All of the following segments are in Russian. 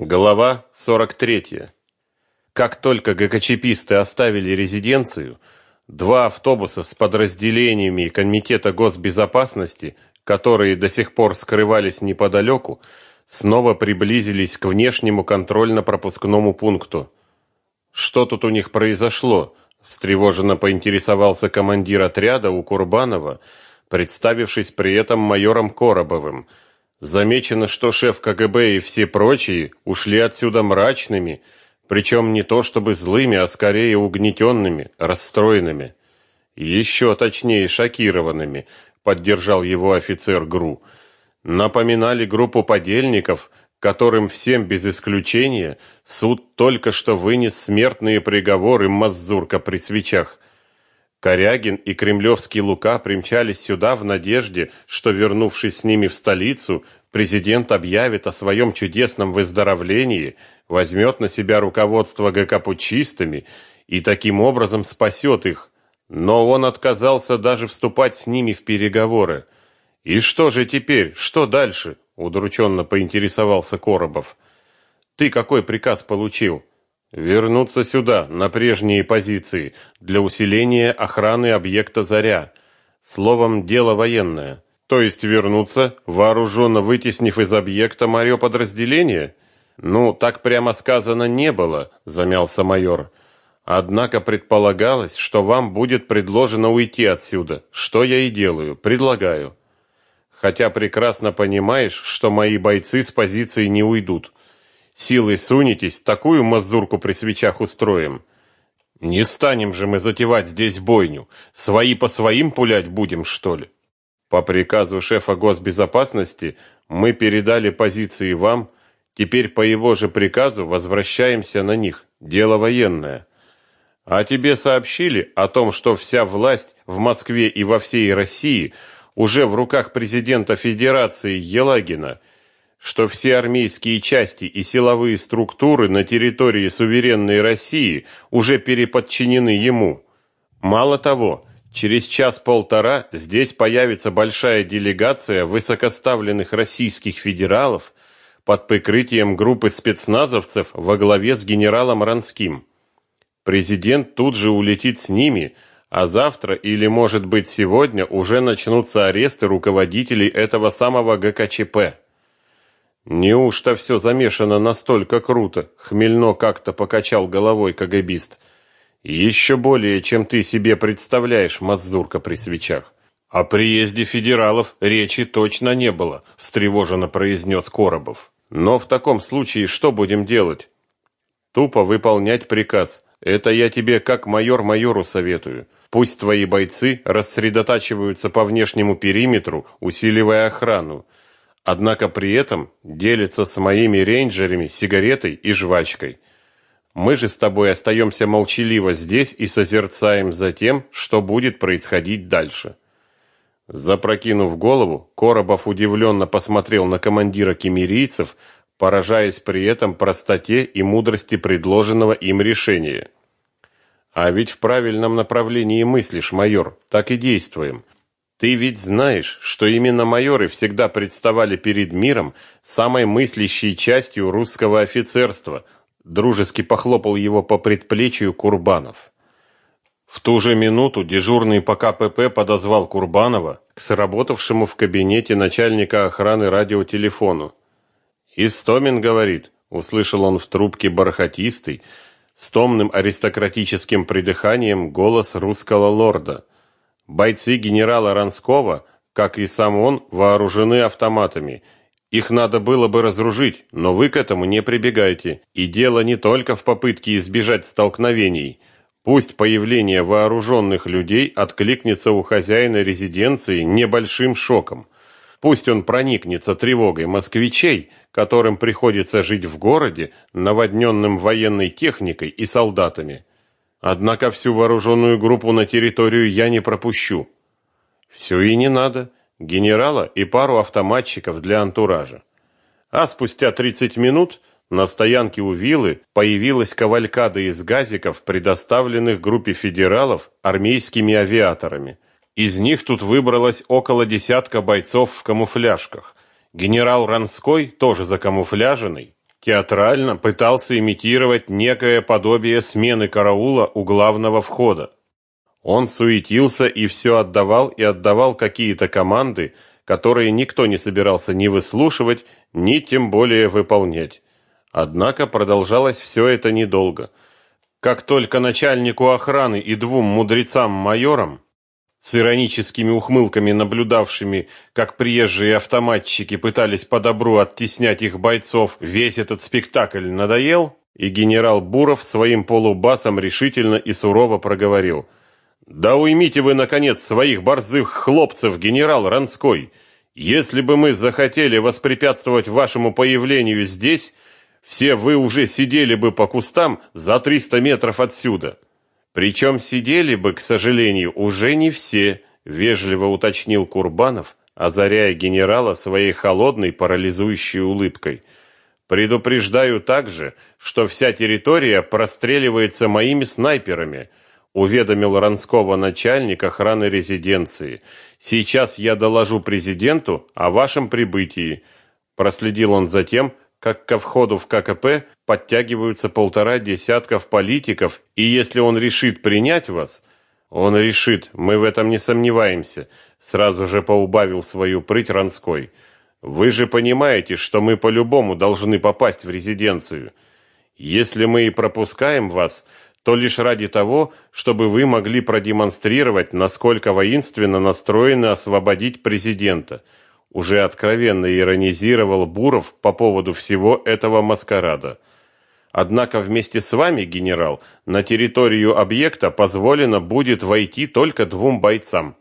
Глава 43. Как только ГКЧПисты оставили резиденцию, два автобуса с подразделениями Комитета госбезопасности, которые до сих пор скрывались неподалеку, снова приблизились к внешнему контрольно-пропускному пункту. Что тут у них произошло? встревоженно поинтересовался командир отряда у Курбанова, представившись при этом майором Коробовым – Замечено, что шеф КГБ и все прочие ушли отсюда мрачными, причем не то чтобы злыми, а скорее угнетенными, расстроенными. Еще точнее, шокированными, поддержал его офицер ГРУ. Напоминали группу подельников, которым всем без исключения суд только что вынес смертные приговоры Мазурка при свечах. Корягин и кремлевский Лука примчались сюда в надежде, что, вернувшись с ними в столицу, президент объявит о своем чудесном выздоровлении, возьмет на себя руководство ГК путчистами и таким образом спасет их. Но он отказался даже вступать с ними в переговоры. И что же теперь? Что дальше? удрученно поинтересовался Коробов. Ты какой приказ получил? Вернуться сюда, на прежние позиции, для усиления охраны объекта Заря. Словом, дело военное. То есть вернуться, вооруженно вытеснив из объекта мое подразделение? Ну, так прямо сказано не было, замялся майор. Однако предполагалось, что вам будет предложено уйти отсюда. Что я и делаю, предлагаю. Хотя прекрасно понимаешь, что мои бойцы с позиции не уйдут. Силой сунетесь, такую мазурку при свечах устроим. Не станем же мы затевать здесь бойню. Свои по своим пулять будем, что ли? По приказу шефа госбезопасности мы передали позиции вам, теперь по его же приказу возвращаемся на них. Дело военное. А тебе сообщили о том, что вся власть в Москве и во всей России уже в руках президента Федерации Елагина – что все армейские части и силовые структуры на территории суверенной России уже переподчинены ему. Мало того, через час-полтора здесь появится большая делегация высокоставленных российских федералов под прикрытием группы спецназовцев во главе с генералом Ранским. Президент тут же улетит с ними, а завтра или, может быть, сегодня уже начнутся аресты руководителей этого самого ГКЧП. Неужто все замешано настолько круто? Хмельно как-то покачал головой КГБист. Еще более, чем ты себе представляешь, мазурка при свечах. О приезде федералов речи точно не было, встревоженно произнес Коробов. Но в таком случае что будем делать? Тупо выполнять приказ. Это я тебе как майор майору советую. Пусть твои бойцы рассредотачиваются по внешнему периметру, усиливая охрану однако при этом делится с моими рейнджерами сигаретой и жвачкой. Мы же с тобой остаемся молчаливо здесь и созерцаем за тем, что будет происходить дальше. Запрокинув голову, Коробов удивленно посмотрел на командира кемерийцев, поражаясь при этом простоте и мудрости предложенного им решения. А ведь в правильном направлении мыслишь, майор. Так и действуем. Ты ведь знаешь, что именно майоры всегда представали перед миром самой мыслящей частью русского офицерства. Дружески похлопал его по предплечью Курбанов. В ту же минуту дежурный по КПП подозвал Курбанова к сработавшему в кабинете начальника охраны радиотелефону. «Истомин говорит», — услышал он в трубке бархатистый, с томным аристократическим придыханием голос русского лорда — Бойцы генерала Ранского, как и сам он, вооружены автоматами. Их надо было бы разоружить, но вы к этому не прибегайте. И дело не только в попытке избежать столкновений. Пусть появление вооруженных людей откликнется у хозяина резиденции небольшим шоком. Пусть он проникнется тревогой москвичей, которым приходится жить в городе, наводненном военной техникой и солдатами. Однако всю вооруженную группу на территорию я не пропущу. Все и не надо. Генерала и пару автоматчиков для антуража. А спустя 30 минут на стоянке у виллы появилась кавалькада из газиков, предоставленных группе федералов армейскими авиаторами. Из них тут выбралось около десятка бойцов в камуфляжках. Генерал Ранской, тоже закамуфляженный, театрально пытался имитировать некое подобие смены караула у главного входа. Он суетился и все отдавал и отдавал какие-то команды, которые никто не собирался ни выслушивать, ни тем более выполнять. Однако продолжалось все это недолго. Как только начальнику охраны и двум мудрецам-майорам с ироническими ухмылками наблюдавшими, как приезжие автоматчики пытались по добру оттеснять их бойцов, весь этот спектакль надоел, и генерал Буров своим полубасом решительно и сурово проговорил: "Да уймите вы наконец своих борзых хлопцев, генерал Ранской. Если бы мы захотели воспрепятствовать вашему появлению здесь, все вы уже сидели бы по кустам за 300 метров отсюда". Причем сидели бы, к сожалению, уже не все, вежливо уточнил Курбанов, озаряя генерала своей холодной парализующей улыбкой. Предупреждаю также, что вся территория простреливается моими снайперами, уведомил Ранского начальник охраны резиденции. Сейчас я доложу президенту о вашем прибытии. Проследил он за тем, как ко входу в ККП подтягиваются полтора десятков политиков, и если он решит принять вас, он решит, мы в этом не сомневаемся, сразу же поубавил свою прыть Ранской. Вы же понимаете, что мы по-любому должны попасть в резиденцию. Если мы и пропускаем вас, то лишь ради того, чтобы вы могли продемонстрировать, насколько воинственно настроены освободить президента уже откровенно иронизировал Буров по поводу всего этого маскарада. Однако вместе с вами, генерал, на территорию объекта позволено будет войти только двум бойцам.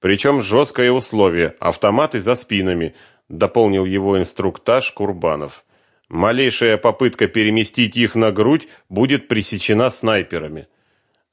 Причем жесткое условие автоматы за спинами, дополнил его инструктаж Курбанов. Малейшая попытка переместить их на грудь будет пресечена снайперами.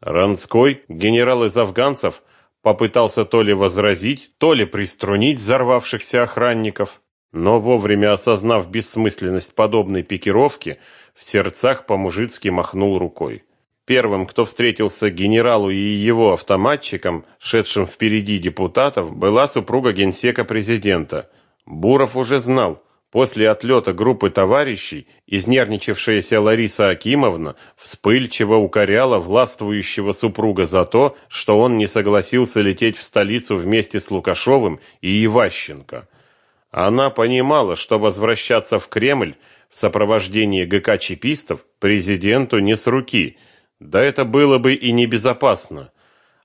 Ранской, генерал из афганцев, попытался то ли возразить, то ли приструнить взорвавшихся охранников, но вовремя осознав бессмысленность подобной пикировки, в сердцах по-мужицки махнул рукой. Первым, кто встретился генералу и его автоматчикам, шедшим впереди депутатов, была супруга генсека президента. Буров уже знал, После отлета группы товарищей изнервничавшаяся Лариса Акимовна вспыльчиво укоряла властвующего супруга за то, что он не согласился лететь в столицу вместе с Лукашовым и Иващенко. Она понимала, что возвращаться в Кремль в сопровождении ГК-чипистов президенту не с руки, да это было бы и небезопасно.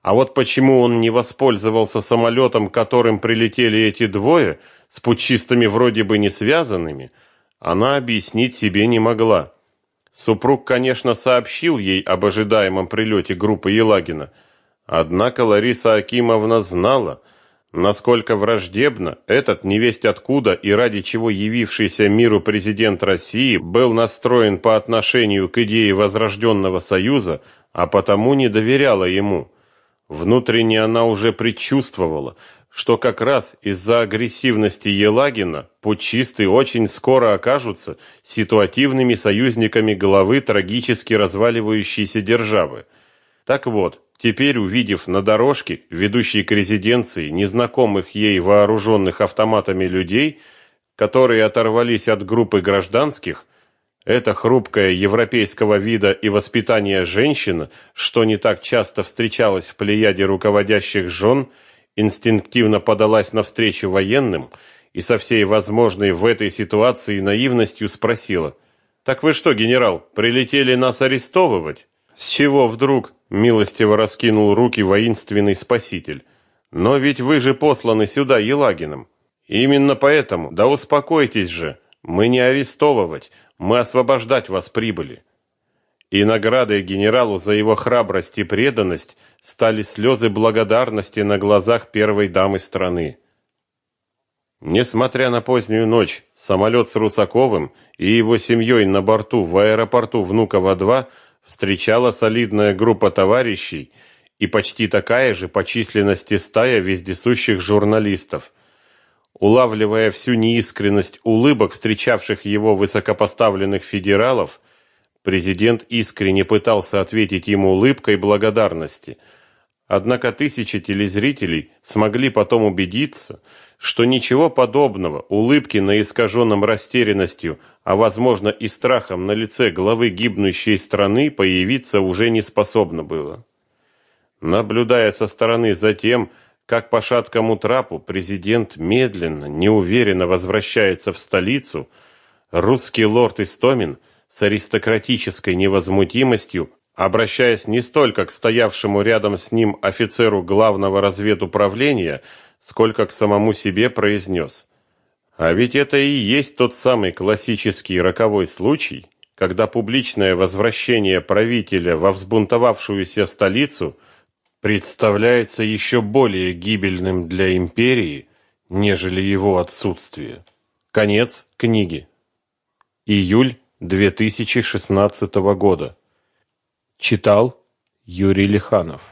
А вот почему он не воспользовался самолетом, которым прилетели эти двое – с путчистами вроде бы не связанными, она объяснить себе не могла. Супруг, конечно, сообщил ей об ожидаемом прилете группы Елагина, однако Лариса Акимовна знала, насколько враждебно этот невесть откуда и ради чего явившийся миру президент России был настроен по отношению к идее возрожденного союза, а потому не доверяла ему. Внутренне она уже предчувствовала, что как раз из-за агрессивности Елагина путчисты очень скоро окажутся ситуативными союзниками главы трагически разваливающейся державы. Так вот, теперь увидев на дорожке, ведущей к резиденции, незнакомых ей вооруженных автоматами людей, которые оторвались от группы гражданских, эта хрупкая европейского вида и воспитания женщина, что не так часто встречалась в плеяде руководящих жен, инстинктивно подалась навстречу военным и со всей возможной в этой ситуации наивностью спросила: "Так вы что, генерал, прилетели нас арестовывать?" "С чего вдруг?" милостиво раскинул руки воинственный спаситель. "Но ведь вы же посланы сюда Елагиным. Именно поэтому, да успокойтесь же. Мы не арестовывать, мы освобождать вас прибыли". И наградой генералу за его храбрость и преданность стали слезы благодарности на глазах первой дамы страны. Несмотря на позднюю ночь, самолет с Русаковым и его семьей на борту в аэропорту Внуково-2 встречала солидная группа товарищей и почти такая же по численности стая вездесущих журналистов. Улавливая всю неискренность улыбок встречавших его высокопоставленных федералов, Президент искренне пытался ответить ему улыбкой благодарности. Однако тысячи телезрителей смогли потом убедиться, что ничего подобного, улыбки на искаженном растерянностью, а возможно и страхом на лице главы гибнущей страны появиться уже не способно было. Наблюдая со стороны за тем, как по шаткому трапу президент медленно, неуверенно возвращается в столицу, русский лорд Истомин с аристократической невозмутимостью обращаясь не столько к стоявшему рядом с ним офицеру главного разведуправления, сколько к самому себе произнес. А ведь это и есть тот самый классический роковой случай, когда публичное возвращение правителя во взбунтовавшуюся столицу представляется еще более гибельным для империи, нежели его отсутствие. Конец книги. Июль 2016 года. Читал Юрий Лиханов